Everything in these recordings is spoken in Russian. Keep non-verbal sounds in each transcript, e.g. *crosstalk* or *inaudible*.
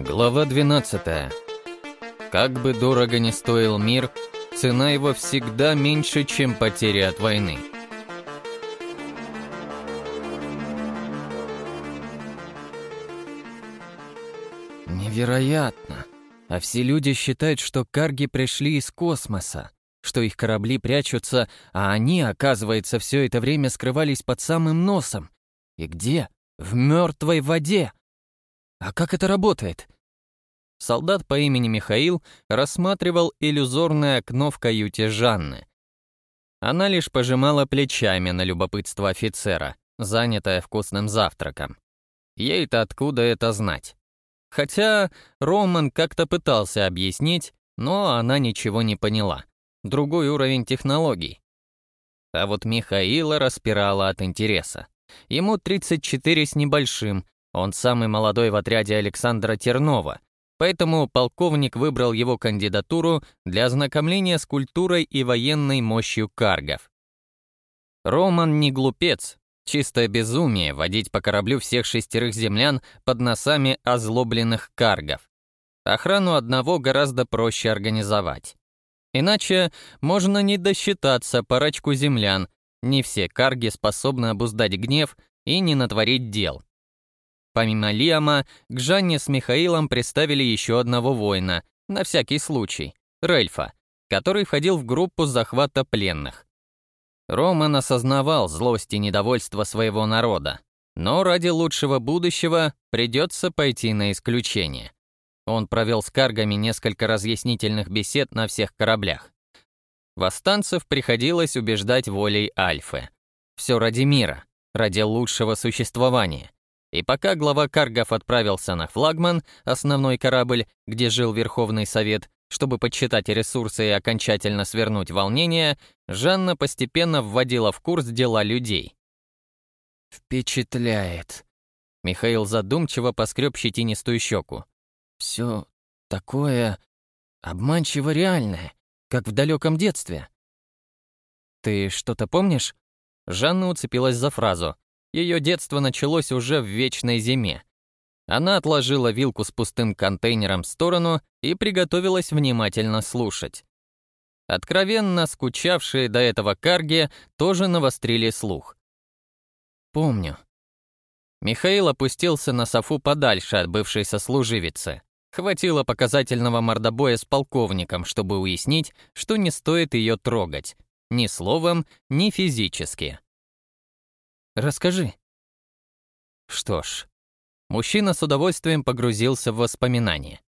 Глава 12. Как бы дорого ни стоил мир, цена его всегда меньше, чем потери от войны. Невероятно. А все люди считают, что карги пришли из космоса, что их корабли прячутся, а они, оказывается, все это время скрывались под самым носом. И где? В мертвой воде. А как это работает? Солдат по имени Михаил рассматривал иллюзорное окно в каюте Жанны. Она лишь пожимала плечами на любопытство офицера, занятая вкусным завтраком. Ей-то откуда это знать? Хотя Роман как-то пытался объяснить, но она ничего не поняла. Другой уровень технологий. А вот Михаила распирала от интереса. Ему 34 с небольшим, он самый молодой в отряде Александра Тернова, поэтому полковник выбрал его кандидатуру для ознакомления с культурой и военной мощью каргов. Роман не глупец, чистое безумие водить по кораблю всех шестерых землян под носами озлобленных каргов. Охрану одного гораздо проще организовать. Иначе можно не досчитаться парочку землян, не все карги способны обуздать гнев и не натворить дел. Помимо Лиама, к Жанне с Михаилом представили еще одного воина, на всякий случай, Рельфа, который входил в группу захвата пленных. Роман осознавал злость и недовольство своего народа, но ради лучшего будущего придется пойти на исключение. Он провел с каргами несколько разъяснительных бесед на всех кораблях. Восстанцев приходилось убеждать волей Альфы. Все ради мира, ради лучшего существования. И пока глава Каргов отправился на флагман, основной корабль, где жил Верховный Совет, чтобы подсчитать ресурсы и окончательно свернуть волнение, Жанна постепенно вводила в курс дела людей. «Впечатляет», — Михаил задумчиво поскреб щетинистую щеку. «Все такое обманчиво реальное, как в далеком детстве». «Ты что-то помнишь?» Жанна уцепилась за фразу, ее детство началось уже в вечной зиме. Она отложила вилку с пустым контейнером в сторону и приготовилась внимательно слушать. Откровенно скучавшие до этого карги тоже навострили слух. «Помню». Михаил опустился на софу подальше от бывшей сослуживицы. Хватило показательного мордобоя с полковником, чтобы уяснить, что не стоит ее трогать. Ни словом, ни физически. Расскажи». Что ж, мужчина с удовольствием погрузился в воспоминания.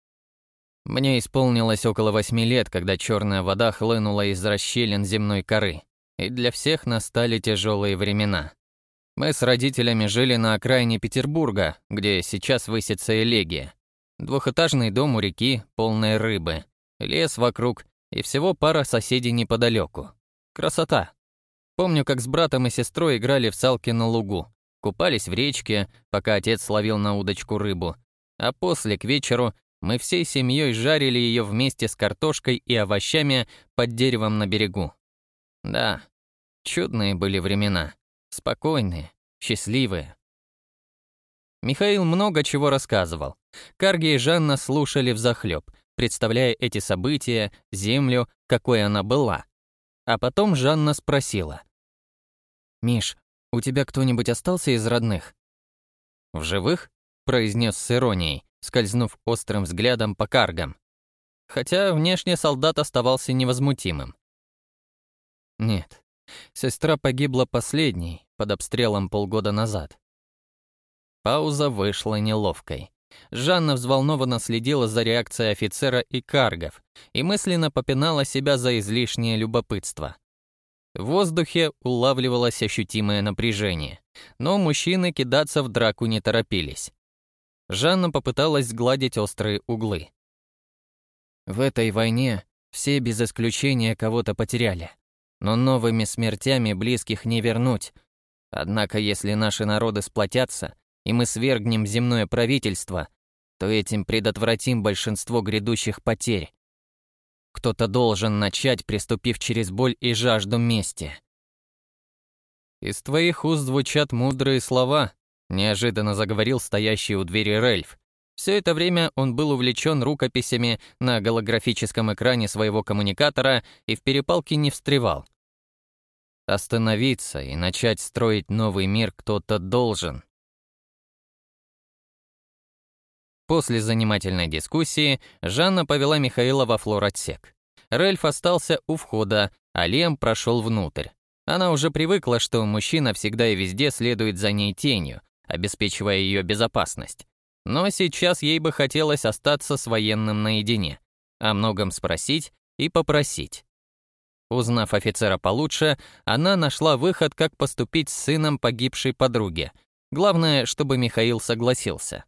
Мне исполнилось около восьми лет, когда черная вода хлынула из расщелин земной коры, и для всех настали тяжелые времена. Мы с родителями жили на окраине Петербурга, где сейчас высится элегия. Двухэтажный дом у реки, полной рыбы, лес вокруг и всего пара соседей неподалеку. Красота. Помню, как с братом и сестрой играли в салки на лугу, купались в речке, пока отец ловил на удочку рыбу, а после, к вечеру, мы всей семьей жарили ее вместе с картошкой и овощами под деревом на берегу. Да, чудные были времена, спокойные, счастливые. Михаил много чего рассказывал. Карги и Жанна слушали взахлеб, представляя эти события, землю, какой она была. А потом Жанна спросила. «Миш, у тебя кто-нибудь остался из родных?» «В живых?» — произнес с иронией, скользнув острым взглядом по каргам. Хотя внешне солдат оставался невозмутимым. «Нет, сестра погибла последней, под обстрелом полгода назад». Пауза вышла неловкой. Жанна взволнованно следила за реакцией офицера и каргов и мысленно попинала себя за излишнее любопытство. В воздухе улавливалось ощутимое напряжение, но мужчины кидаться в драку не торопились. Жанна попыталась сгладить острые углы. В этой войне все без исключения кого-то потеряли, но новыми смертями близких не вернуть. Однако если наши народы сплотятся, и мы свергнем земное правительство, то этим предотвратим большинство грядущих потерь. Кто-то должен начать, приступив через боль и жажду мести. «Из твоих уст звучат мудрые слова», — неожиданно заговорил стоящий у двери Рельф. Все это время он был увлечен рукописями на голографическом экране своего коммуникатора и в перепалке не встревал. Остановиться и начать строить новый мир кто-то должен. После занимательной дискуссии Жанна повела Михаила во флор-отсек. Рельф остался у входа, а Лем прошел внутрь. Она уже привыкла, что мужчина всегда и везде следует за ней тенью, обеспечивая ее безопасность. Но сейчас ей бы хотелось остаться с военным наедине, о многом спросить и попросить. Узнав офицера получше, она нашла выход, как поступить с сыном погибшей подруги. Главное, чтобы Михаил согласился.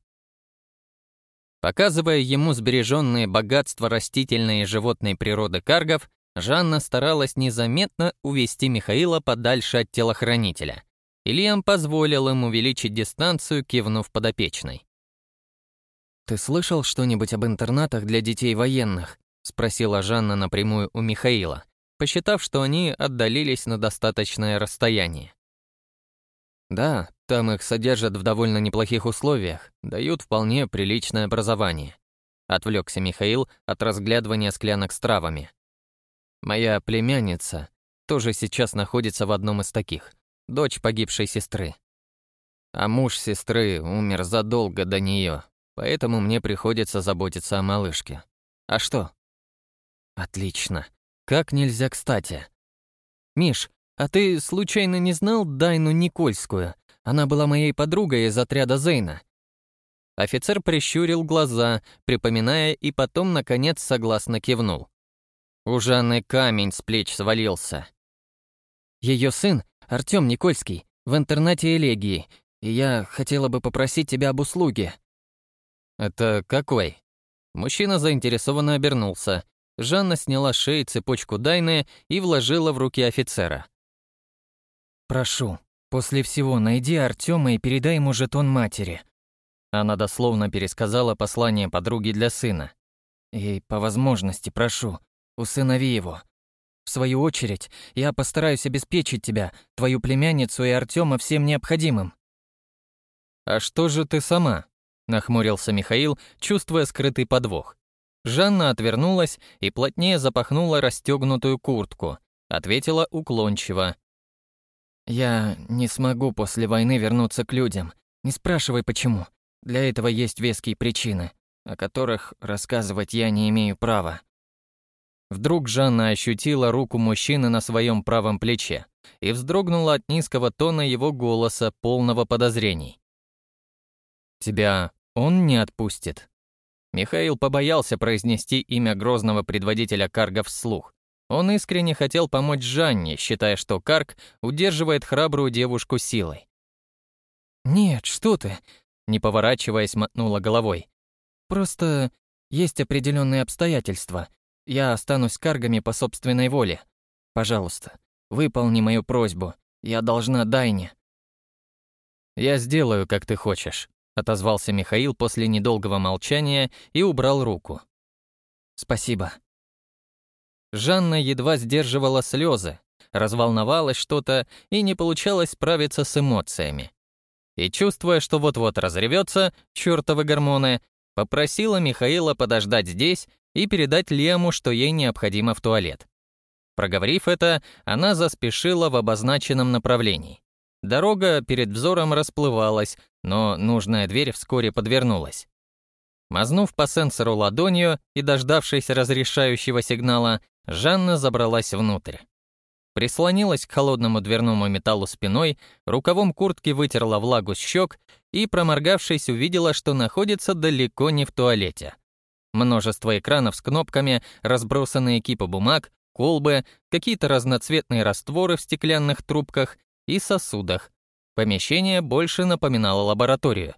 Показывая ему сбереженные богатства растительной и животной природы каргов, Жанна старалась незаметно увести Михаила подальше от телохранителя. Ильям позволил им увеличить дистанцию, кивнув подопечной. «Ты слышал что-нибудь об интернатах для детей военных?» — спросила Жанна напрямую у Михаила, посчитав, что они отдалились на достаточное расстояние. Да, там их содержат в довольно неплохих условиях, дают вполне приличное образование. Отвлекся Михаил от разглядывания склянок с травами. Моя племянница тоже сейчас находится в одном из таких, дочь погибшей сестры. А муж сестры умер задолго до нее, поэтому мне приходится заботиться о малышке. А что? Отлично. Как нельзя кстати. Миш, «А ты случайно не знал Дайну Никольскую? Она была моей подругой из отряда Зейна». Офицер прищурил глаза, припоминая, и потом, наконец, согласно кивнул. У Жанны камень с плеч свалился. Ее сын, Артем Никольский, в интернате элегии, и я хотела бы попросить тебя об услуге». «Это какой?» Мужчина заинтересованно обернулся. Жанна сняла с шеи цепочку Дайны и вложила в руки офицера. «Прошу, после всего найди Артема и передай ему жетон матери». Она дословно пересказала послание подруги для сына. «И, по возможности, прошу, усынови его. В свою очередь, я постараюсь обеспечить тебя, твою племянницу и Артема всем необходимым». «А что же ты сама?» — нахмурился Михаил, чувствуя скрытый подвох. Жанна отвернулась и плотнее запахнула расстегнутую куртку. Ответила уклончиво. Я не смогу после войны вернуться к людям. Не спрашивай почему. Для этого есть веские причины, о которых рассказывать я не имею права. Вдруг Жанна ощутила руку мужчины на своем правом плече и вздрогнула от низкого тона его голоса, полного подозрений. «Тебя он не отпустит?» Михаил побоялся произнести имя грозного предводителя Карга вслух, он искренне хотел помочь Жанне, считая, что Карк удерживает храбрую девушку силой. «Нет, что ты!» — не поворачиваясь, мотнула головой. «Просто есть определенные обстоятельства. Я останусь каргами по собственной воле. Пожалуйста, выполни мою просьбу. Я должна Дайне». «Я сделаю, как ты хочешь», — отозвался Михаил после недолгого молчания и убрал руку. «Спасибо», Жанна едва сдерживала слезы, разволновалась что-то и не получалось справиться с эмоциями. И чувствуя, что вот-вот разревется, чертовы гормоны, попросила Михаила подождать здесь и передать Лему, что ей необходимо в туалет. Проговорив это, она заспешила в обозначенном направлении. Дорога перед взором расплывалась, но нужная дверь вскоре подвернулась. Мазнув по сенсору ладонью и дождавшись разрешающего сигнала, Жанна забралась внутрь. Прислонилась к холодному дверному металлу спиной, рукавом куртки вытерла влагу с щек и, проморгавшись, увидела, что находится далеко не в туалете. Множество экранов с кнопками, разбросанные кипы бумаг, колбы, какие-то разноцветные растворы в стеклянных трубках и сосудах. Помещение больше напоминало лабораторию.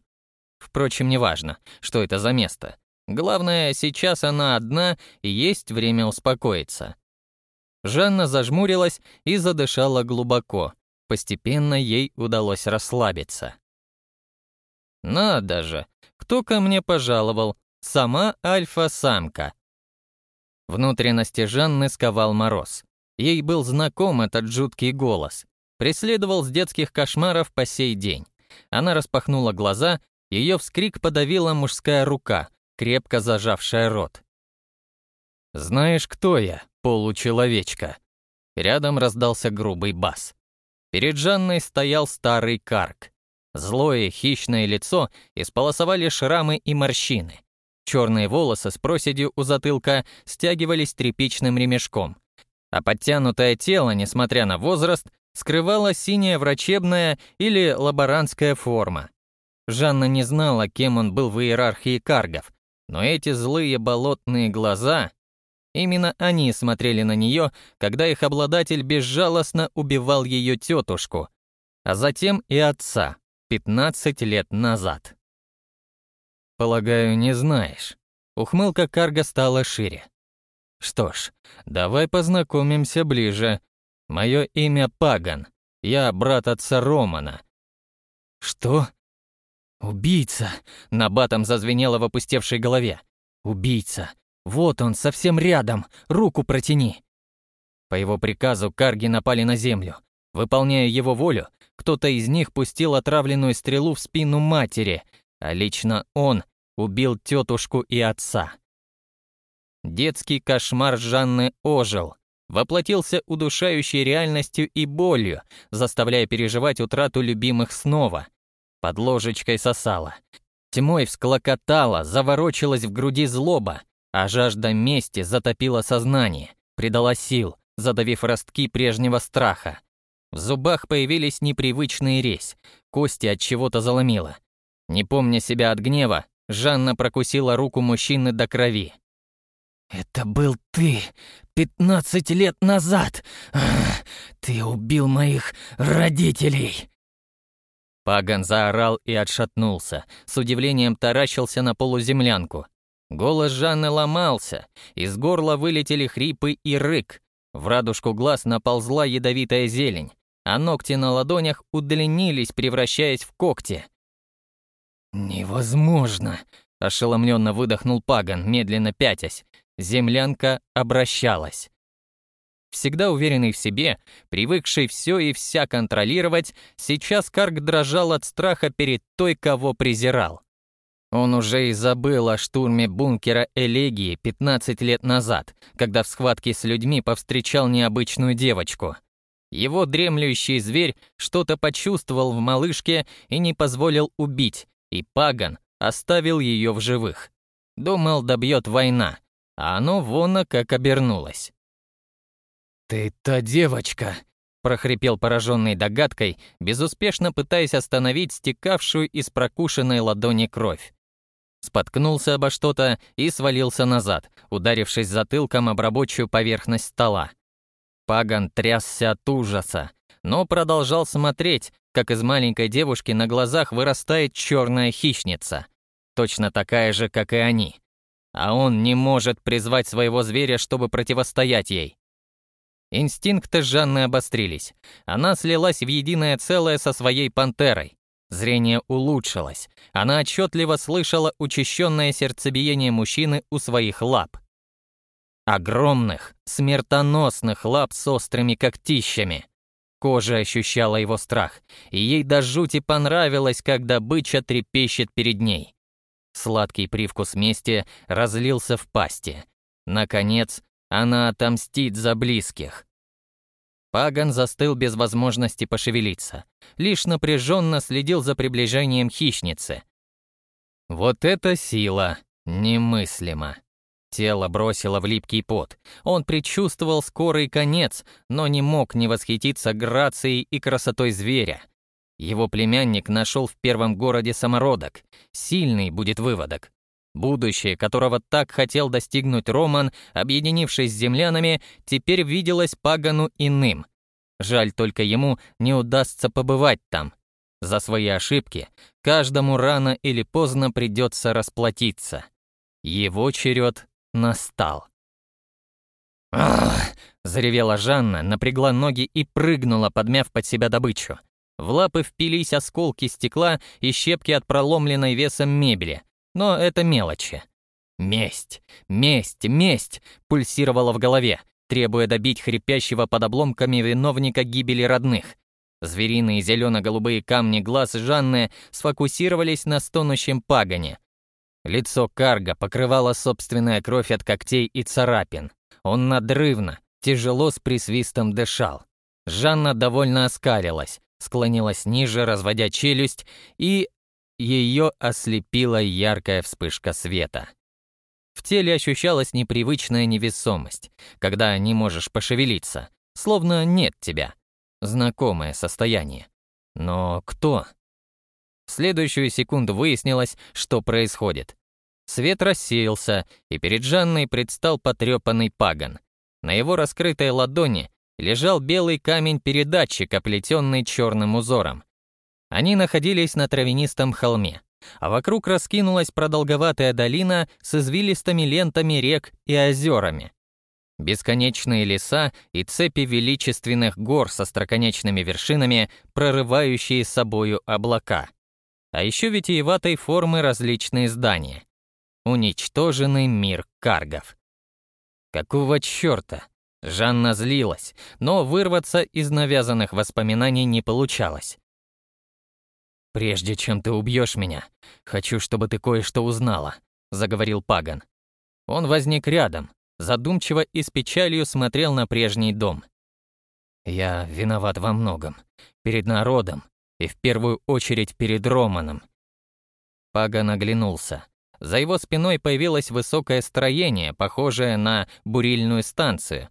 Впрочем, неважно, что это за место. Главное, сейчас она одна, и есть время успокоиться. Жанна зажмурилась и задышала глубоко. Постепенно ей удалось расслабиться. «Надо же! Кто ко мне пожаловал? Сама альфа-самка!» Внутренности Жанны сковал мороз. Ей был знаком этот жуткий голос. Преследовал с детских кошмаров по сей день. Она распахнула глаза ее вскрик подавила мужская рука, крепко зажавшая рот. «Знаешь, кто я, получеловечка?» Рядом раздался грубый бас. Перед Жанной стоял старый карк. Злое, хищное лицо исполосовали шрамы и морщины. Черные волосы с проседью у затылка стягивались тряпичным ремешком, а подтянутое тело, несмотря на возраст, скрывала синяя врачебная или лаборантская форма. Жанна не знала, кем он был в иерархии каргов, но эти злые болотные глаза, именно они смотрели на нее, когда их обладатель безжалостно убивал ее тетушку, а затем и отца, 15 лет назад. «Полагаю, не знаешь». Ухмылка Карга стала шире. «Что ж, давай познакомимся ближе. Мое имя Паган. Я брат отца Романа». «Что?» «Убийца!» — набатом зазвенело в опустевшей голове. «Убийца! Вот он, совсем рядом! Руку протяни!» По его приказу карги напали на землю. Выполняя его волю, кто-то из них пустил отравленную стрелу в спину матери, а лично он убил тетушку и отца. Детский кошмар Жанны ожил, воплотился удушающей реальностью и болью, заставляя переживать утрату любимых снова. Под ложечкой сосала. Тьмой всклокотала, заворочилась в груди злоба, а жажда мести затопила сознание, придала сил, задавив ростки прежнего страха. В зубах появились непривычные резь, кости от чего-то заломило. Не помня себя от гнева, Жанна прокусила руку мужчины до крови. «Это был ты, пятнадцать лет назад! Ты убил моих родителей!» Паган заорал и отшатнулся, с удивлением таращился на полуземлянку. Голос Жанны ломался, из горла вылетели хрипы и рык. В радужку глаз наползла ядовитая зелень, а ногти на ладонях удлинились, превращаясь в когти. «Невозможно!» — ошеломленно выдохнул Паган, медленно пятясь. Землянка обращалась. Всегда уверенный в себе, привыкший все и вся контролировать, сейчас Карк дрожал от страха перед той, кого презирал. Он уже и забыл о штурме бункера Элегии 15 лет назад, когда в схватке с людьми повстречал необычную девочку. Его дремлющий зверь что-то почувствовал в малышке и не позволил убить, и Паган оставил ее в живых. Думал, добьет война, а оно вон как обернулось. «Ты та девочка!» — прохрипел пораженный догадкой, безуспешно пытаясь остановить стекавшую из прокушенной ладони кровь. Споткнулся обо что-то и свалился назад, ударившись затылком об рабочую поверхность стола. Паган трясся от ужаса, но продолжал смотреть, как из маленькой девушки на глазах вырастает черная хищница, точно такая же, как и они. А он не может призвать своего зверя, чтобы противостоять ей. Инстинкты Жанны обострились. Она слилась в единое целое со своей пантерой. Зрение улучшилось. Она отчетливо слышала учащенное сердцебиение мужчины у своих лап. Огромных, смертоносных лап с острыми когтищами. Кожа ощущала его страх, и ей до жути понравилось, как добыча трепещет перед ней. Сладкий привкус мести разлился в пасти. Наконец, она отомстит за близких. Паган застыл без возможности пошевелиться, лишь напряженно следил за приближением хищницы. Вот эта сила немыслима. Тело бросило в липкий пот. Он предчувствовал скорый конец, но не мог не восхититься грацией и красотой зверя. Его племянник нашел в первом городе самородок. Сильный будет выводок. Будущее, которого так хотел достигнуть Роман, объединившись с землянами, теперь виделось Пагану иным. Жаль только ему не удастся побывать там. За свои ошибки каждому рано или поздно придется расплатиться. Его черед настал. «Ах!» — заревела Жанна, напрягла ноги и прыгнула, подмяв под себя добычу. В лапы впились осколки стекла и щепки от проломленной весом мебели. Но это мелочи. «Месть! Месть! Месть!» — пульсировала в голове, требуя добить хрипящего под обломками виновника гибели родных. Звериные зелено-голубые камни глаз Жанны сфокусировались на стонущем пагане. Лицо Карга покрывала собственная кровь от когтей и царапин. Он надрывно, тяжело с присвистом дышал. Жанна довольно оскалилась, склонилась ниже, разводя челюсть, и ее ослепила яркая вспышка света. В теле ощущалась непривычная невесомость, когда не можешь пошевелиться, словно нет тебя. Знакомое состояние. Но кто? В следующую секунду выяснилось, что происходит. Свет рассеялся, и перед Жанной предстал потрепанный паган. На его раскрытой ладони лежал белый камень-передатчик, оплетенный черным узором. Они находились на травянистом холме, а вокруг раскинулась продолговатая долина с извилистыми лентами рек и озерами. Бесконечные леса и цепи величественных гор со строконечными вершинами, прорывающие собою облака. А еще витиеватой формы различные здания. Уничтоженный мир каргов. Какого черта? Жанна злилась, но вырваться из навязанных воспоминаний не получалось. «Прежде чем ты убьешь меня, хочу, чтобы ты кое-что узнала», — заговорил Паган. Он возник рядом, задумчиво и с печалью смотрел на прежний дом. «Я виноват во многом. Перед народом и в первую очередь перед Романом». Паган оглянулся. За его спиной появилось высокое строение, похожее на бурильную станцию,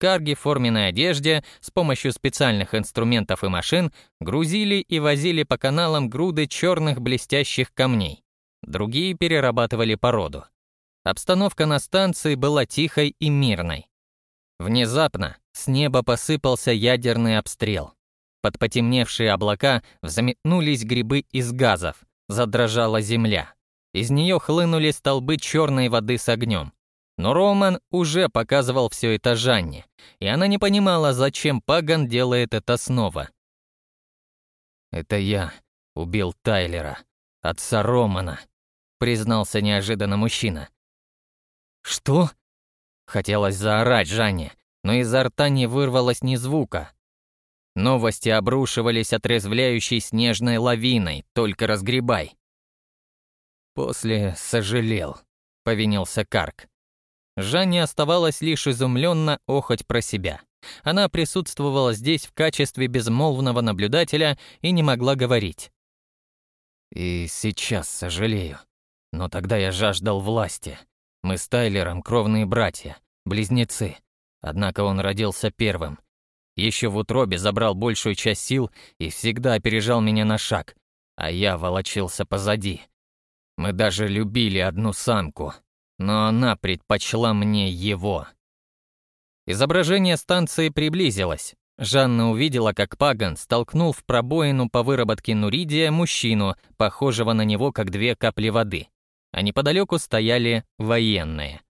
Карги в форменной одежде с помощью специальных инструментов и машин грузили и возили по каналам груды черных блестящих камней. Другие перерабатывали породу. Обстановка на станции была тихой и мирной. Внезапно с неба посыпался ядерный обстрел. Под потемневшие облака взметнулись грибы из газов, задрожала земля. Из нее хлынули столбы черной воды с огнем. Но Роман уже показывал все это Жанне, и она не понимала, зачем Паган делает это снова. «Это я убил Тайлера, отца Романа», — признался неожиданно мужчина. «Что?» Хотелось заорать Жанне, но изо рта не вырвалось ни звука. Новости обрушивались отрезвляющей снежной лавиной, только разгребай. После сожалел, повинился Карк. Жанне оставалось лишь изумленно охоть про себя. Она присутствовала здесь в качестве безмолвного наблюдателя и не могла говорить. «И сейчас сожалею. Но тогда я жаждал власти. Мы с Тайлером кровные братья, близнецы. Однако он родился первым. Еще в утробе забрал большую часть сил и всегда опережал меня на шаг, а я волочился позади. Мы даже любили одну самку, но она предпочла мне его. Изображение станции приблизилось. Жанна увидела, как Паган столкнул в пробоину по выработке нуридия мужчину, похожего на него как две капли воды. А неподалеку стояли военные.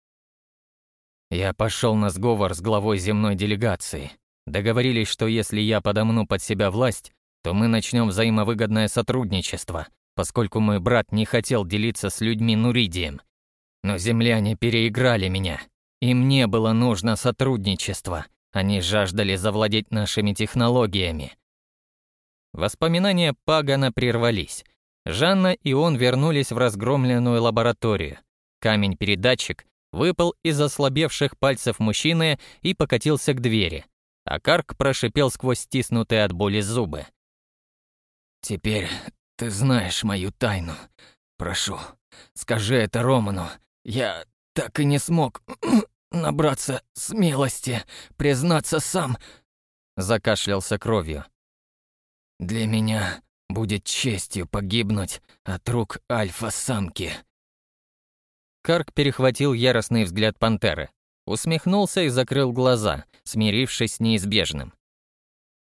Я пошел на сговор с главой земной делегации. Договорились, что если я подомну под себя власть, то мы начнем взаимовыгодное сотрудничество, поскольку мой брат не хотел делиться с людьми Нуридием. Но земляне переиграли меня. Им не было нужно сотрудничество. Они жаждали завладеть нашими технологиями. Воспоминания Пагана прервались. Жанна и он вернулись в разгромленную лабораторию. Камень-передатчик выпал из ослабевших пальцев мужчины и покатился к двери. А Карк прошипел сквозь стиснутые от боли зубы. «Теперь ты знаешь мою тайну. Прошу, скажи это Роману. Я так и не смог *clears throat* набраться смелости, признаться сам. Закашлялся кровью. Для меня будет честью погибнуть от рук альфа-самки. Карк перехватил яростный взгляд пантеры, усмехнулся и закрыл глаза, смирившись с неизбежным.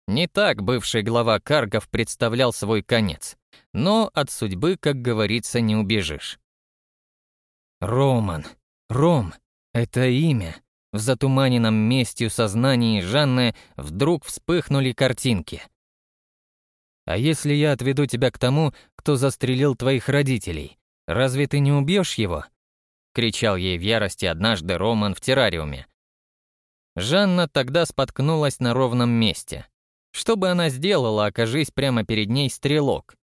Не так бывший глава Каргов представлял свой конец, но от судьбы, как говорится, не убежишь. Роман. Ром. Это имя. В затуманенном местью сознании Жанны вдруг вспыхнули картинки. «А если я отведу тебя к тому, кто застрелил твоих родителей, разве ты не убьешь его?» — кричал ей в ярости однажды Роман в террариуме. Жанна тогда споткнулась на ровном месте. Что бы она сделала, окажись прямо перед ней стрелок?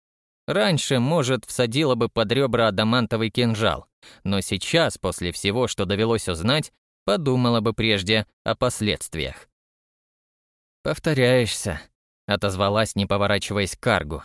Раньше, может, всадила бы под ребра адамантовый кинжал, но сейчас, после всего, что довелось узнать, подумала бы прежде о последствиях. «Повторяешься», — отозвалась, не поворачиваясь к Каргу.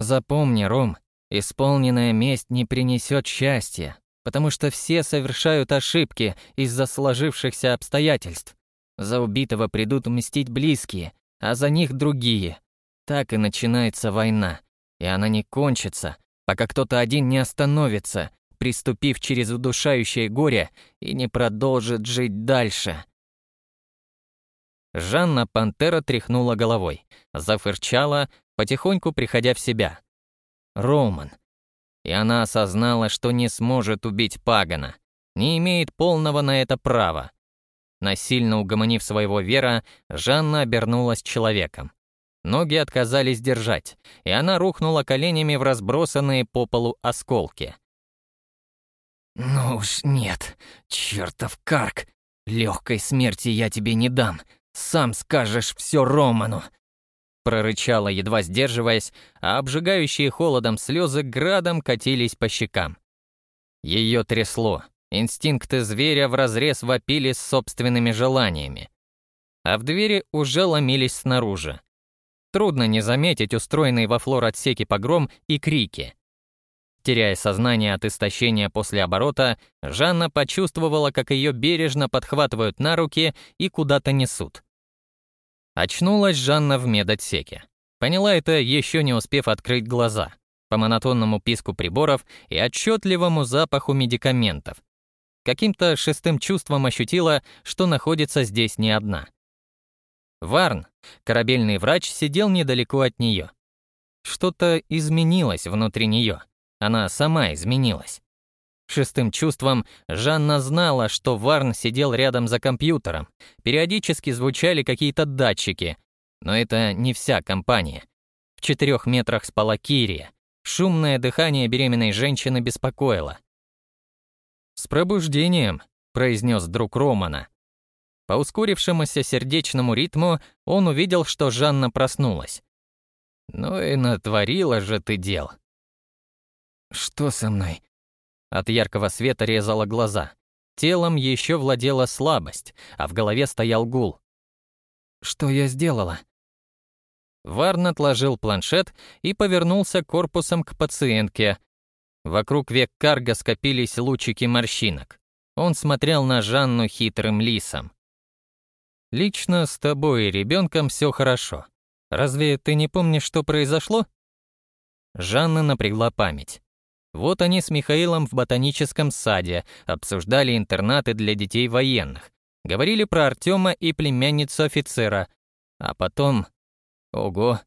«Запомни, Ром, исполненная месть не принесет счастья, потому что все совершают ошибки из-за сложившихся обстоятельств. За убитого придут мстить близкие, а за них другие. Так и начинается война, и она не кончится, пока кто-то один не остановится, приступив через удушающее горе и не продолжит жить дальше. Жанна Пантера тряхнула головой, зафырчала, потихоньку приходя в себя. Роман. И она осознала, что не сможет убить Пагана, не имеет полного на это права. Насильно угомонив своего Вера, Жанна обернулась человеком. Ноги отказались держать, и она рухнула коленями в разбросанные по полу осколки. «Ну уж нет, чертов карк! Легкой смерти я тебе не дам, сам скажешь все Роману!» Прорычала, едва сдерживаясь, а обжигающие холодом слезы градом катились по щекам. Ее трясло, инстинкты зверя вразрез вопили с собственными желаниями. А в двери уже ломились снаружи. Трудно не заметить устроенный во флор-отсеке погром и крики. Теряя сознание от истощения после оборота, Жанна почувствовала, как ее бережно подхватывают на руки и куда-то несут. Очнулась Жанна в медотсеке. Поняла это, еще не успев открыть глаза, по монотонному писку приборов и отчетливому запаху медикаментов. Каким-то шестым чувством ощутила, что находится здесь не одна. Варн, корабельный врач, сидел недалеко от нее. Что-то изменилось внутри нее. Она сама изменилась. Шестым чувством Жанна знала, что Варн сидел рядом за компьютером. Периодически звучали какие-то датчики. Но это не вся компания. В четырех метрах спала Кирия. Шумное дыхание беременной женщины беспокоило. «С пробуждением», — произнес друг Романа. По ускорившемуся сердечному ритму он увидел, что Жанна проснулась. «Ну и натворила же ты дел». «Что со мной?» От яркого света резала глаза. Телом еще владела слабость, а в голове стоял гул. «Что я сделала?» Варн отложил планшет и повернулся корпусом к пациентке. Вокруг век карга скопились лучики морщинок. Он смотрел на Жанну хитрым лисом. Лично с тобой и ребенком все хорошо. Разве ты не помнишь, что произошло? Жанна напрягла память. Вот они с Михаилом в ботаническом саде обсуждали интернаты для детей военных. Говорили про Артема и племянницу офицера. А потом... Ого!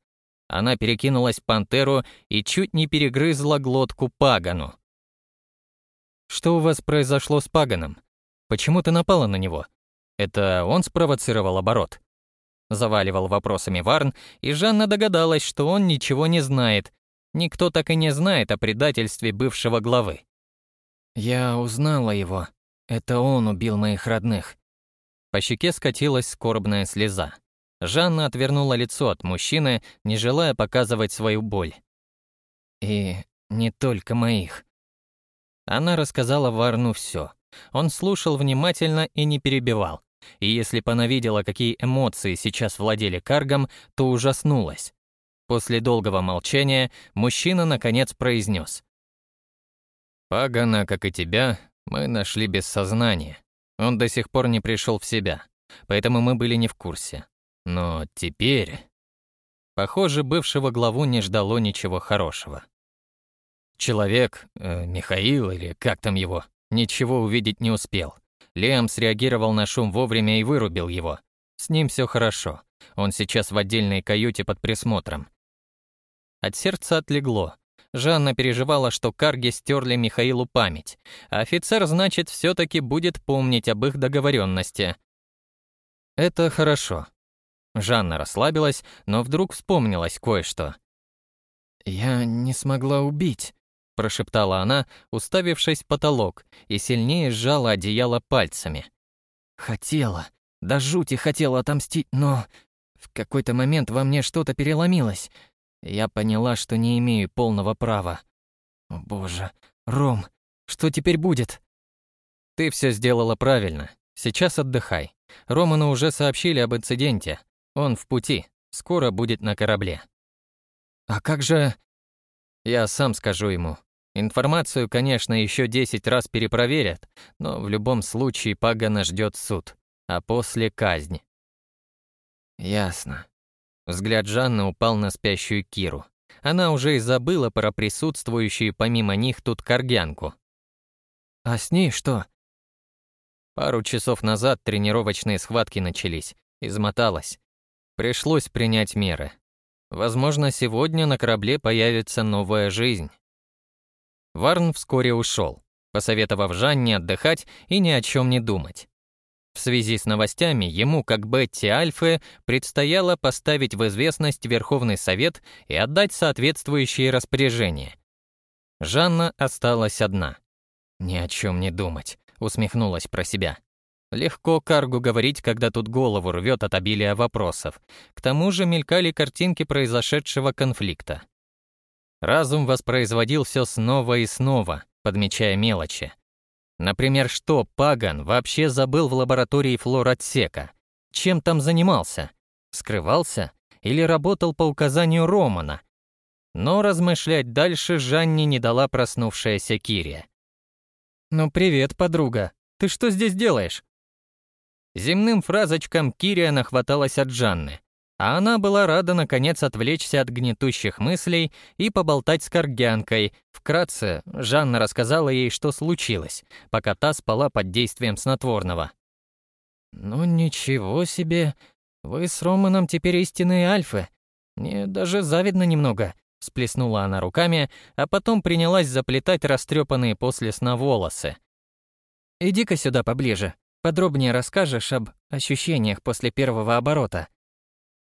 Она перекинулась пантеру и чуть не перегрызла глотку Пагану. «Что у вас произошло с Паганом? Почему ты напала на него?» Это он спровоцировал оборот? Заваливал вопросами Варн, и Жанна догадалась, что он ничего не знает. Никто так и не знает о предательстве бывшего главы. «Я узнала его. Это он убил моих родных». По щеке скатилась скорбная слеза. Жанна отвернула лицо от мужчины, не желая показывать свою боль. «И не только моих». Она рассказала Варну все. Он слушал внимательно и не перебивал. И если бы она видела, какие эмоции сейчас владели Каргом, то ужаснулась. После долгого молчания мужчина наконец произнес. «Пагана, как и тебя, мы нашли без сознания. Он до сих пор не пришел в себя, поэтому мы были не в курсе. Но теперь...» Похоже, бывшего главу не ждало ничего хорошего. Человек, э, Михаил или как там его, ничего увидеть не успел. Лиам среагировал на шум вовремя и вырубил его. С ним все хорошо. Он сейчас в отдельной каюте под присмотром. От сердца отлегло. Жанна переживала, что карги стерли Михаилу память, а офицер, значит, все-таки будет помнить об их договоренности. Это хорошо. Жанна расслабилась, но вдруг вспомнилось кое-что. «Я не смогла убить», прошептала она, уставившись в потолок, и сильнее сжала одеяло пальцами. Хотела, до жути хотела отомстить, но В какой-то момент во мне что-то переломилось. Я поняла, что не имею полного права. О боже, Ром, что теперь будет? Ты все сделала правильно. Сейчас отдыхай. Роману уже сообщили об инциденте. Он в пути. Скоро будет на корабле. А как же... Я сам скажу ему. Информацию, конечно, еще 10 раз перепроверят, но в любом случае Пагана ждет суд, а после казнь. Ясно. Взгляд Жанны упал на спящую Киру. Она уже и забыла про присутствующую помимо них тут каргянку. А с ней что? Пару часов назад тренировочные схватки начались. Измоталась. Пришлось принять меры. Возможно, сегодня на корабле появится новая жизнь. Варн вскоре ушел, посоветовав Жанне отдыхать и ни о чем не думать. В связи с новостями ему, как Бетти Альфы, предстояло поставить в известность Верховный Совет и отдать соответствующие распоряжения. Жанна осталась одна. «Ни о чем не думать», — усмехнулась про себя. Легко Каргу говорить, когда тут голову рвет от обилия вопросов. К тому же мелькали картинки произошедшего конфликта. Разум воспроизводил все снова и снова, подмечая мелочи. Например, что Паган вообще забыл в лаборатории флор-отсека? Чем там занимался? Скрывался? Или работал по указанию Романа? Но размышлять дальше Жанне не дала проснувшаяся Кирия. «Ну привет, подруга. Ты что здесь делаешь?» Земным фразочкам Кирия нахваталась от Жанны, а она была рада наконец отвлечься от гнетущих мыслей и поболтать с Каргянкой. Вкратце, Жанна рассказала ей, что случилось, пока та спала под действием снотворного. «Ну ничего себе, вы с Романом теперь истинные альфы. Мне даже завидно немного», Сплеснула она руками, а потом принялась заплетать растрепанные после сна волосы. «Иди-ка сюда поближе. Подробнее расскажешь об ощущениях после первого оборота».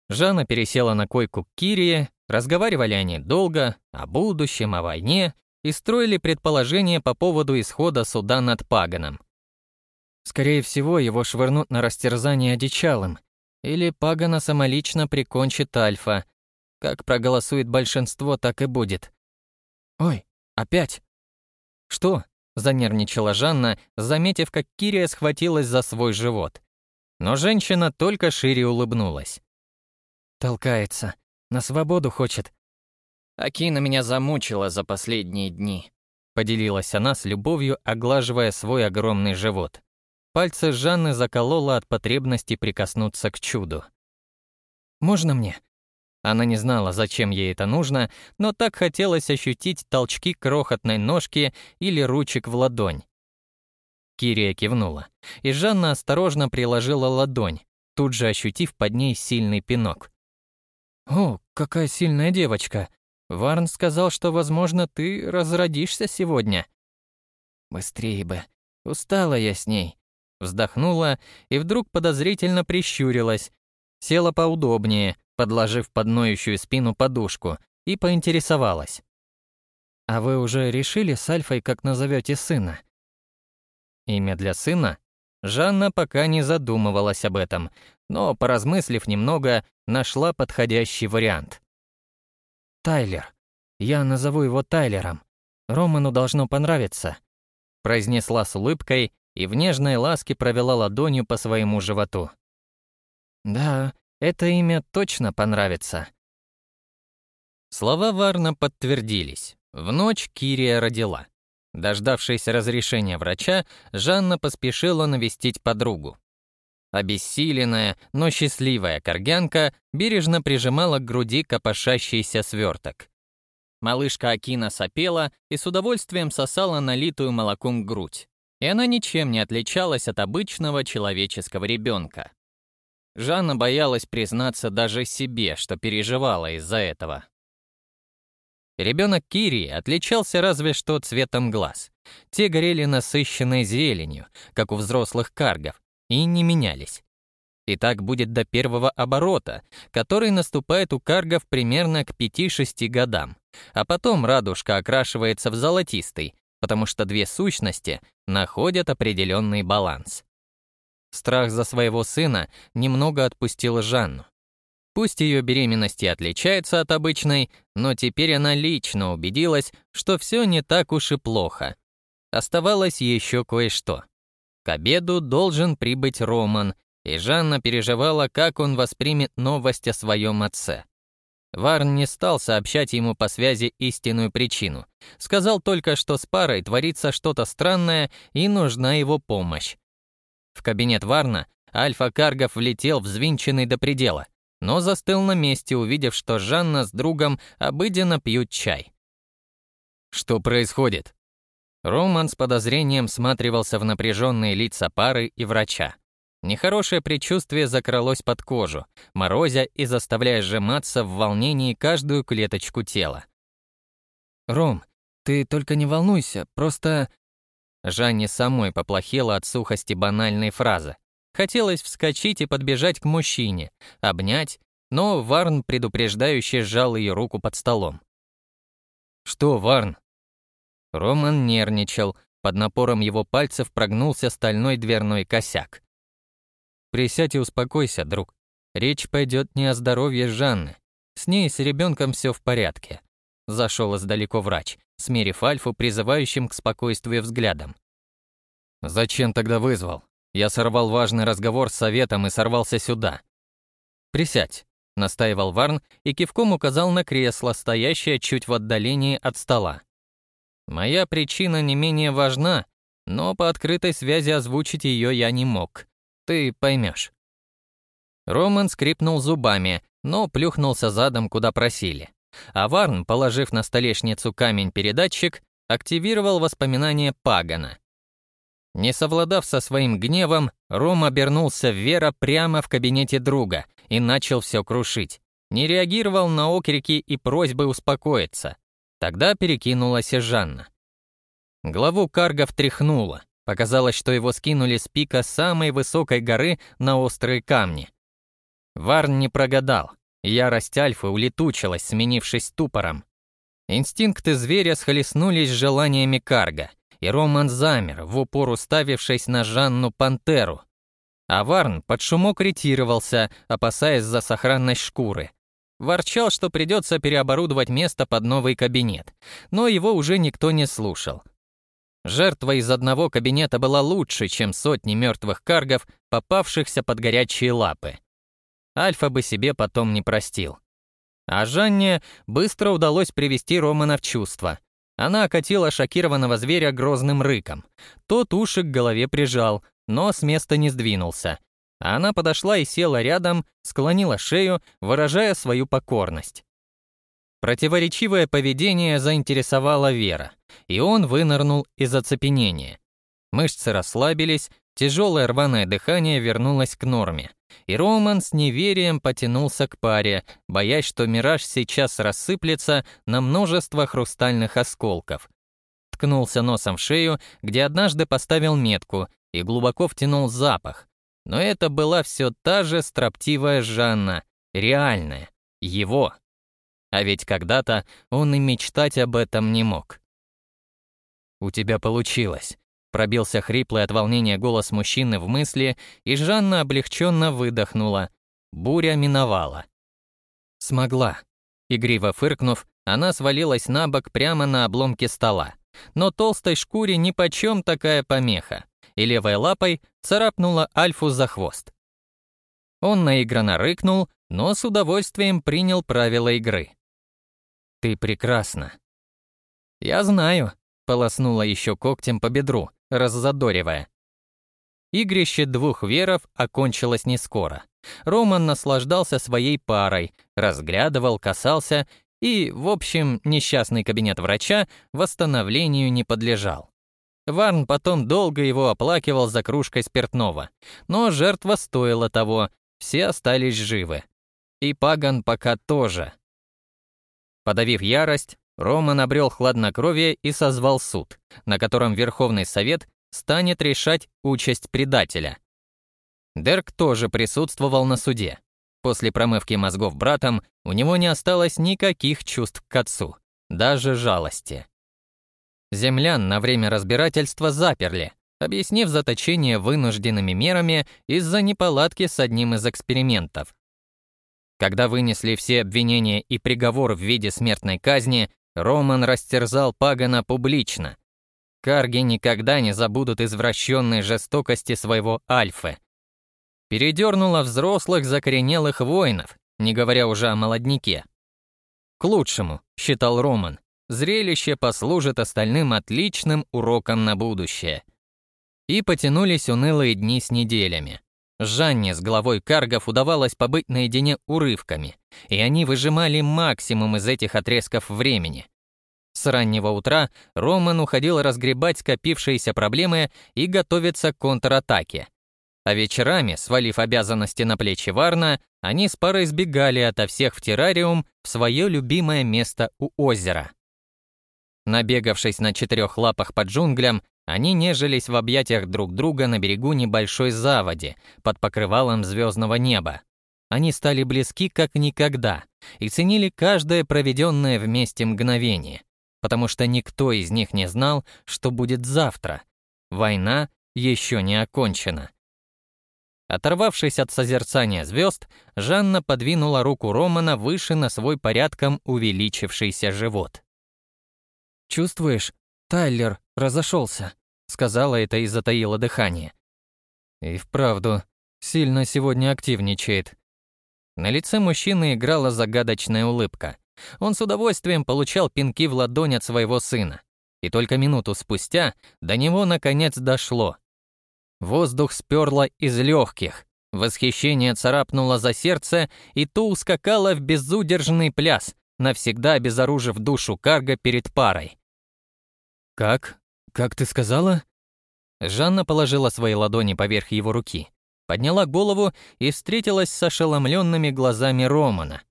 Жанна пересела на койку к Кирии, разговаривали они долго, о будущем, о войне и строили предположения по поводу исхода суда над Паганом. Скорее всего, его швырнут на растерзание одичалым, или Пагана самолично прикончит Альфа, как проголосует большинство, так и будет. Ой, опять? Что? Занервничала Жанна, заметив, как Кирия схватилась за свой живот. Но женщина только шире улыбнулась. Толкается. На свободу хочет. Акина меня замучила за последние дни. Поделилась она с любовью, оглаживая свой огромный живот. Пальцы Жанны заколола от потребности прикоснуться к чуду. «Можно мне?» Она не знала, зачем ей это нужно, но так хотелось ощутить толчки крохотной ножки или ручек в ладонь. Кирия кивнула, и Жанна осторожно приложила ладонь, тут же ощутив под ней сильный пинок. «О, какая сильная девочка! Варн сказал, что, возможно, ты разродишься сегодня». «Быстрее бы. Устала я с ней». Вздохнула и вдруг подозрительно прищурилась. Села поудобнее, подложив под ноющую спину подушку, и поинтересовалась. «А вы уже решили с Альфой, как назовете сына?» Имя для сына? Жанна пока не задумывалась об этом, но, поразмыслив немного, нашла подходящий вариант. «Тайлер. Я назову его Тайлером. Роману должно понравиться», произнесла с улыбкой и в нежной ласке провела ладонью по своему животу. «Да, это имя точно понравится. Слова Варна подтвердились. В ночь Кирия родила. Дождавшись разрешения врача, Жанна поспешила навестить подругу. Обессиленная, но счастливая коргянка бережно прижимала к груди копошащийся сверток. Малышка Акина сопела и с удовольствием сосала налитую молоком грудь. И она ничем не отличалась от обычного человеческого ребенка. Жанна боялась признаться даже себе, что переживала из-за этого. Ребенок Кири отличался разве что цветом глаз. Те горели насыщенной зеленью, как у взрослых каргов, и не менялись. И так будет до первого оборота, который наступает у каргов примерно к 5-6 годам. А потом радужка окрашивается в золотистый, потому что две сущности находят определенный баланс. Страх за своего сына немного отпустил Жанну. Пусть ее беременность и отличается от обычной, но теперь она лично убедилась, что все не так уж и плохо. Оставалось еще кое-что. К обеду должен прибыть Роман, и Жанна переживала, как он воспримет новость о своем отце. Варн не стал сообщать ему по связи истинную причину. Сказал только, что с парой творится что-то странное и нужна его помощь. В кабинет Варна Альфа Каргов влетел взвинченный до предела, но застыл на месте, увидев, что Жанна с другом обыденно пьют чай. «Что происходит?» Роман с подозрением всматривался в напряженные лица пары и врача. Нехорошее предчувствие закралось под кожу, морозя и заставляя сжиматься в волнении каждую клеточку тела. «Ром, ты только не волнуйся, просто...» Жанне самой поплохело от сухости банальной фразы. Хотелось вскочить и подбежать к мужчине, обнять, но Варн предупреждающе сжал ее руку под столом. «Что, Варн?» Роман нервничал, под напором его пальцев прогнулся стальной дверной косяк. Присядь и успокойся, друг. Речь пойдет не о здоровье Жанны. С ней и с ребенком все в порядке. Зашел издалеко врач, смерив Альфу призывающим к спокойствию взглядом. «Зачем тогда вызвал? Я сорвал важный разговор с советом и сорвался сюда». «Присядь», — настаивал Варн и кивком указал на кресло, стоящее чуть в отдалении от стола. «Моя причина не менее важна, но по открытой связи озвучить ее я не мог. Ты поймешь. Роман скрипнул зубами, но плюхнулся задом, куда просили. А Варн, положив на столешницу камень-передатчик, активировал воспоминания Пагана. Не совладав со своим гневом, Ром обернулся Вера прямо в кабинете друга и начал все крушить. Не реагировал на окрики и просьбы успокоиться. Тогда перекинулась и Жанна. Главу Каргов тряхнуло. Показалось, что его скинули с пика самой высокой горы на острые камни. Варн не прогадал. Ярость Альфы улетучилась, сменившись тупором. Инстинкты зверя схлестнулись с желаниями Карга, и Роман замер, в упор уставившись на Жанну Пантеру. А Варн под шумок ретировался, опасаясь за сохранность шкуры. Ворчал, что придется переоборудовать место под новый кабинет, но его уже никто не слушал. Жертва из одного кабинета была лучше, чем сотни мертвых каргов, попавшихся под горячие лапы. Альфа бы себе потом не простил. А Жанне быстро удалось привести Романа в чувство. Она окатила шокированного зверя грозным рыком. Тот уши к голове прижал, но с места не сдвинулся. Она подошла и села рядом, склонила шею, выражая свою покорность. Противоречивое поведение заинтересовало Вера, и он вынырнул из оцепенения. Мышцы расслабились, тяжелое рваное дыхание вернулось к норме, и Роман с неверием потянулся к паре, боясь, что мираж сейчас рассыплется на множество хрустальных осколков. Ткнулся носом в шею, где однажды поставил метку, и глубоко втянул запах. Но это была все та же строптивая Жанна, реальная, его. А ведь когда-то он и мечтать об этом не мог. «У тебя получилось», — пробился хриплый от волнения голос мужчины в мысли, и Жанна облегченно выдохнула. Буря миновала. «Смогла». Игриво фыркнув, она свалилась на бок прямо на обломке стола. Но толстой шкуре нипочем такая помеха, и левой лапой царапнула Альфу за хвост. Он наигранно рыкнул, но с удовольствием принял правила игры. Ты прекрасна». «Я знаю», — полоснула еще когтем по бедру, раззадоривая. Игрище двух веров окончилось не скоро. Роман наслаждался своей парой, разглядывал, касался и, в общем, несчастный кабинет врача восстановлению не подлежал. Варн потом долго его оплакивал за кружкой спиртного, но жертва стоила того, все остались живы. И Паган пока тоже. Подавив ярость, Роман обрел хладнокровие и созвал суд, на котором Верховный Совет станет решать участь предателя. Дерк тоже присутствовал на суде. После промывки мозгов братом у него не осталось никаких чувств к отцу, даже жалости. Землян на время разбирательства заперли, объяснив заточение вынужденными мерами из-за неполадки с одним из экспериментов. Когда вынесли все обвинения и приговор в виде смертной казни, Роман растерзал Пагана публично. Карги никогда не забудут извращенной жестокости своего Альфы. Передернуло взрослых закоренелых воинов, не говоря уже о молодняке. К лучшему, считал Роман, зрелище послужит остальным отличным уроком на будущее. И потянулись унылые дни с неделями. Жанне с главой каргов удавалось побыть наедине урывками, и они выжимали максимум из этих отрезков времени. С раннего утра Роман уходил разгребать скопившиеся проблемы и готовиться к контратаке. А вечерами, свалив обязанности на плечи Варна, они с парой сбегали ото всех в террариум в свое любимое место у озера. Набегавшись на четырех лапах по джунглям, они нежились в объятиях друг друга на берегу небольшой заводи, под покрывалом звездного неба. Они стали близки как никогда и ценили каждое проведенное вместе мгновение, потому что никто из них не знал, что будет завтра. Война еще не окончена. Оторвавшись от созерцания звезд, Жанна подвинула руку Романа выше на свой порядком увеличившийся живот. «Чувствуешь, Тайлер разошелся», — сказала это и затаила дыхание. И вправду, сильно сегодня активничает. На лице мужчины играла загадочная улыбка. Он с удовольствием получал пинки в ладонь от своего сына. И только минуту спустя до него наконец дошло. Воздух сперло из легких. Восхищение царапнуло за сердце, и то ускакало в безудержный пляс, навсегда обезоружив душу Карга перед парой. «Как? Как ты сказала?» Жанна положила свои ладони поверх его руки, подняла голову и встретилась с ошеломленными глазами Романа.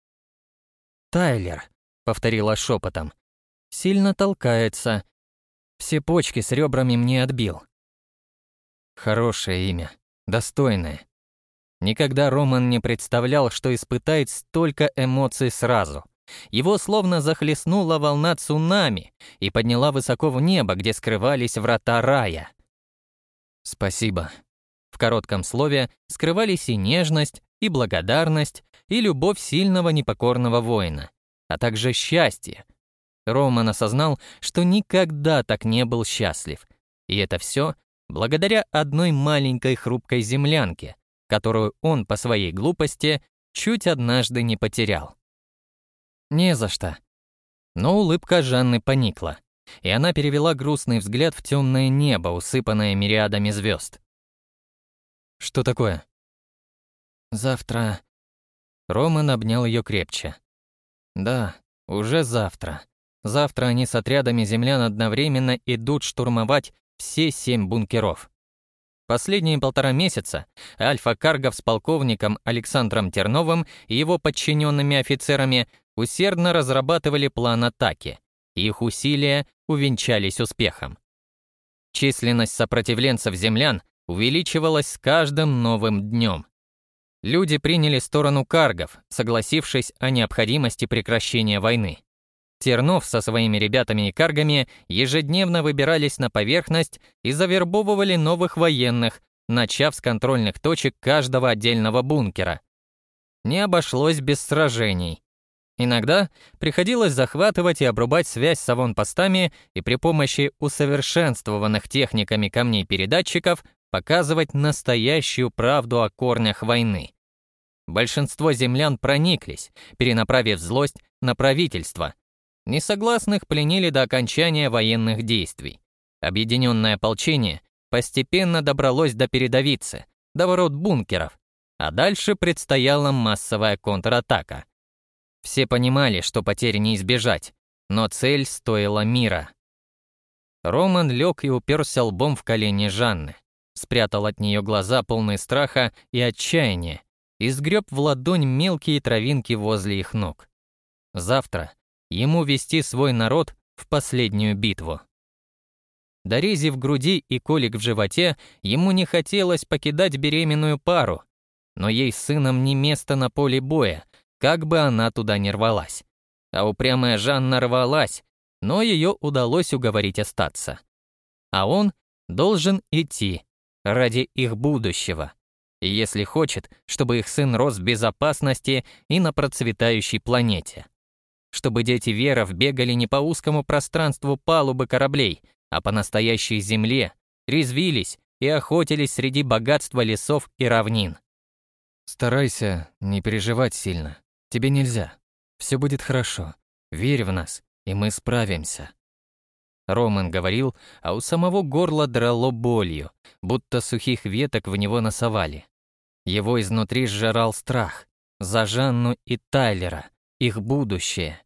«Тайлер», — повторила шепотом, — «сильно толкается. Все почки с ребрами мне отбил». Хорошее имя, достойное. Никогда Роман не представлял, что испытает столько эмоций сразу — его словно захлестнула волна цунами и подняла высоко в небо, где скрывались врата рая. «Спасибо». В коротком слове скрывались и нежность, и благодарность, и любовь сильного непокорного воина, а также счастье. Роман осознал, что никогда так не был счастлив. И это все благодаря одной маленькой хрупкой землянке, которую он по своей глупости чуть однажды не потерял. «Не за что». Но улыбка Жанны поникла, и она перевела грустный взгляд в темное небо, усыпанное мириадами звезд. «Что такое?» «Завтра...» Роман обнял ее крепче. «Да, уже завтра. Завтра они с отрядами землян одновременно идут штурмовать все семь бункеров. Последние полтора месяца Альфа Каргов с полковником Александром Терновым и его подчиненными офицерами усердно разрабатывали план атаки. Их усилия увенчались успехом. Численность сопротивленцев землян увеличивалась с каждым новым днем. Люди приняли сторону каргов, согласившись о необходимости прекращения войны. Тернов со своими ребятами и каргами ежедневно выбирались на поверхность и завербовывали новых военных, начав с контрольных точек каждого отдельного бункера. Не обошлось без сражений. Иногда приходилось захватывать и обрубать связь с аванпостами и при помощи усовершенствованных техниками камней-передатчиков показывать настоящую правду о корнях войны. Большинство землян прониклись, перенаправив злость на правительство. Несогласных пленили до окончания военных действий. Объединенное ополчение постепенно добралось до передовицы, до ворот бункеров, а дальше предстояла массовая контратака — все понимали, что потери не избежать, но цель стоила мира. Роман лег и уперся лбом в колени Жанны, спрятал от нее глаза, полные страха и отчаяния, и сгреб в ладонь мелкие травинки возле их ног. Завтра ему вести свой народ в последнюю битву. Дорези в груди и колик в животе, ему не хотелось покидать беременную пару, но ей с сыном не место на поле боя, как бы она туда не рвалась. А упрямая Жанна рвалась, но ее удалось уговорить остаться. А он должен идти ради их будущего, если хочет, чтобы их сын рос в безопасности и на процветающей планете. Чтобы дети Веров бегали не по узкому пространству палубы кораблей, а по настоящей земле, резвились и охотились среди богатства лесов и равнин. Старайся не переживать сильно. Тебе нельзя. Все будет хорошо. Верь в нас, и мы справимся. Роман говорил, а у самого горла драло болью, будто сухих веток в него носовали. Его изнутри сжирал страх. За Жанну и Тайлера, их будущее.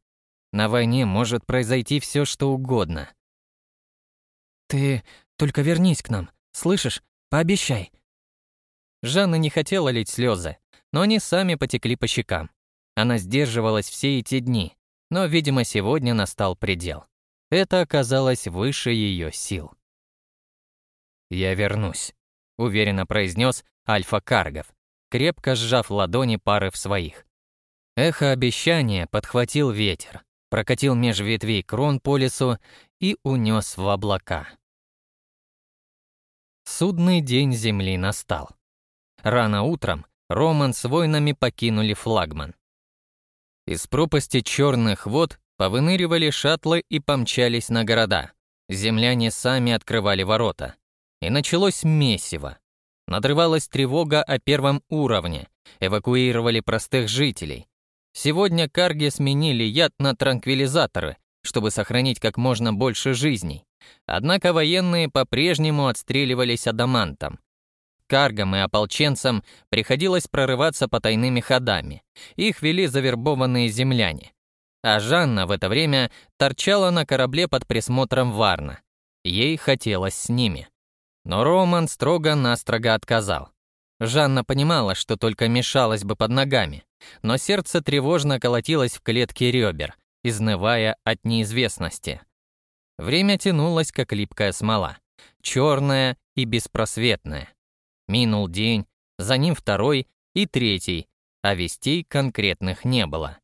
На войне может произойти все, что угодно. «Ты только вернись к нам, слышишь? Пообещай». Жанна не хотела лить слезы, но они сами потекли по щекам. Она сдерживалась все эти дни, но, видимо, сегодня настал предел. Это оказалось выше ее сил. «Я вернусь», — уверенно произнес Альфа Каргов, крепко сжав ладони пары в своих. Эхо обещания подхватил ветер, прокатил меж ветвей крон по лесу и унес в облака. Судный день Земли настал. Рано утром Роман с воинами покинули флагман. Из пропасти черных вод Повыныривали шаттлы и помчались на города. Земляне сами открывали ворота. И началось месиво. Надрывалась тревога о первом уровне. Эвакуировали простых жителей. Сегодня карги сменили яд на транквилизаторы, чтобы сохранить как можно больше жизней. Однако военные по-прежнему отстреливались адамантом. Каргам и ополченцам приходилось прорываться потайными ходами. Их вели завербованные земляне. А Жанна в это время торчала на корабле под присмотром Варна. Ей хотелось с ними. Но Роман строго-настрого отказал. Жанна понимала, что только мешалась бы под ногами, но сердце тревожно колотилось в клетке ребер, изнывая от неизвестности. Время тянулось, как липкая смола, черная и беспросветная. Минул день, за ним второй и третий, а вестей конкретных не было.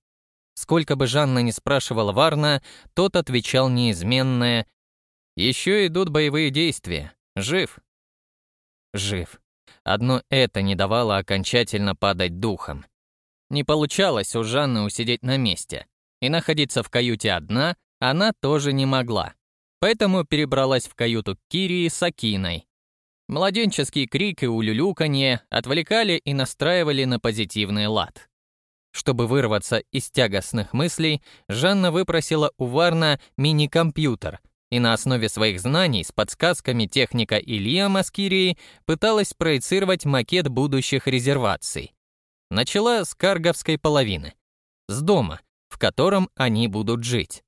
Сколько бы Жанна не спрашивала Варна, тот отвечал неизменное «Еще идут боевые действия. Жив». Жив. Одно это не давало окончательно падать духом. Не получалось у Жанны усидеть на месте, и находиться в каюте одна она тоже не могла. Поэтому перебралась в каюту к Кирии с Акиной. Младенческие крики и улюлюканье отвлекали и настраивали на позитивный лад. Чтобы вырваться из тягостных мыслей, Жанна выпросила у Варна мини-компьютер и на основе своих знаний с подсказками техника Илья Маскирии пыталась проецировать макет будущих резерваций. Начала с карговской половины, с дома, в котором они будут жить.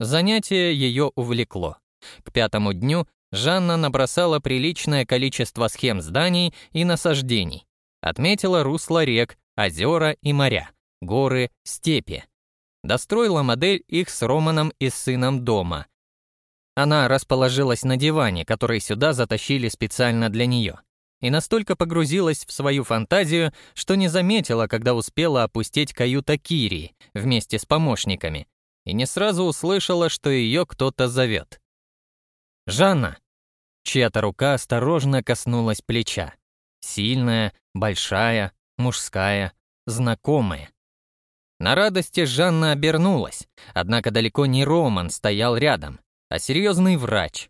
Занятие ее увлекло. К пятому дню Жанна набросала приличное количество схем зданий и насаждений, отметила русло рек, озера и моря, горы, степи. Достроила модель их с Романом и сыном дома. Она расположилась на диване, который сюда затащили специально для нее, и настолько погрузилась в свою фантазию, что не заметила, когда успела опустить каюта Кири вместе с помощниками, и не сразу услышала, что ее кто-то зовет. «Жанна!» Чья-то рука осторожно коснулась плеча. Сильная, большая, мужская, знакомая. На радости Жанна обернулась, однако далеко не Роман стоял рядом, а серьезный врач.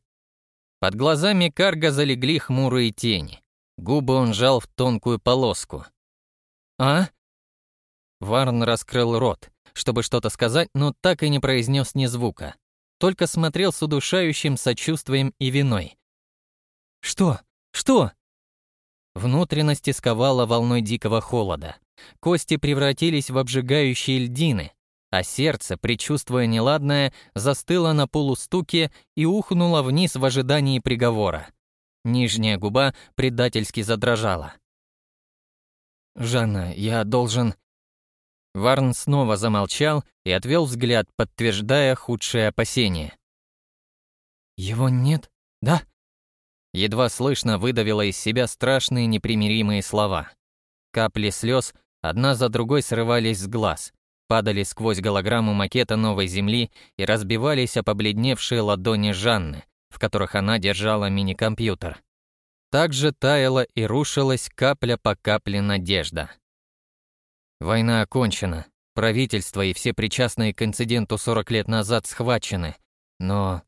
Под глазами Карга залегли хмурые тени. Губы он жал в тонкую полоску. «А?» Варн раскрыл рот, чтобы что-то сказать, но так и не произнес ни звука. Только смотрел с удушающим сочувствием и виной. «Что? Что?» Внутренности сковало волной дикого холода. Кости превратились в обжигающие льдины, а сердце, предчувствуя неладное, застыло на полустуке и ухнуло вниз в ожидании приговора. Нижняя губа предательски задрожала. «Жанна, я должен...» Варн снова замолчал и отвел взгляд, подтверждая худшие опасения. «Его нет, да?» Едва слышно выдавила из себя страшные непримиримые слова. Капли слез одна за другой срывались с глаз, падали сквозь голограмму макета новой Земли и разбивались о побледневшие ладони Жанны, в которых она держала мини-компьютер. также таяла и рушилась капля по капле надежда. Война окончена, правительство и все причастные к инциденту 40 лет назад схвачены, но...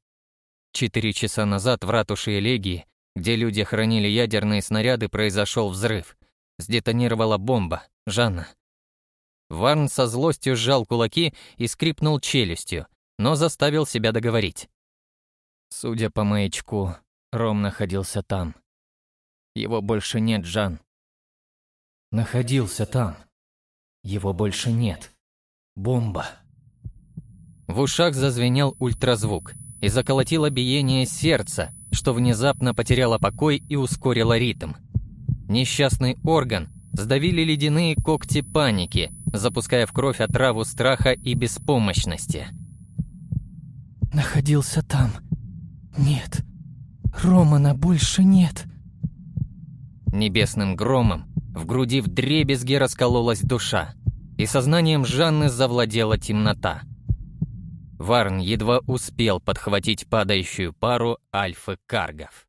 Четыре часа назад в ратуше Элегии, где люди хранили ядерные снаряды, произошел взрыв. Сдетонировала бомба. Жанна. Варн со злостью сжал кулаки и скрипнул челюстью, но заставил себя договорить. Судя по маячку, Ром находился там. Его больше нет, Жан. Находился там. Его больше нет. Бомба. В ушах зазвенел ультразвук и заколотило биение сердца, что внезапно потеряло покой и ускорило ритм. Несчастный орган сдавили ледяные когти паники, запуская в кровь отраву страха и беспомощности. «Находился там. Нет. Романа больше нет». Небесным громом в груди вдребезги раскололась душа, и сознанием Жанны завладела темнота. Варн едва успел подхватить падающую пару альфы-каргов.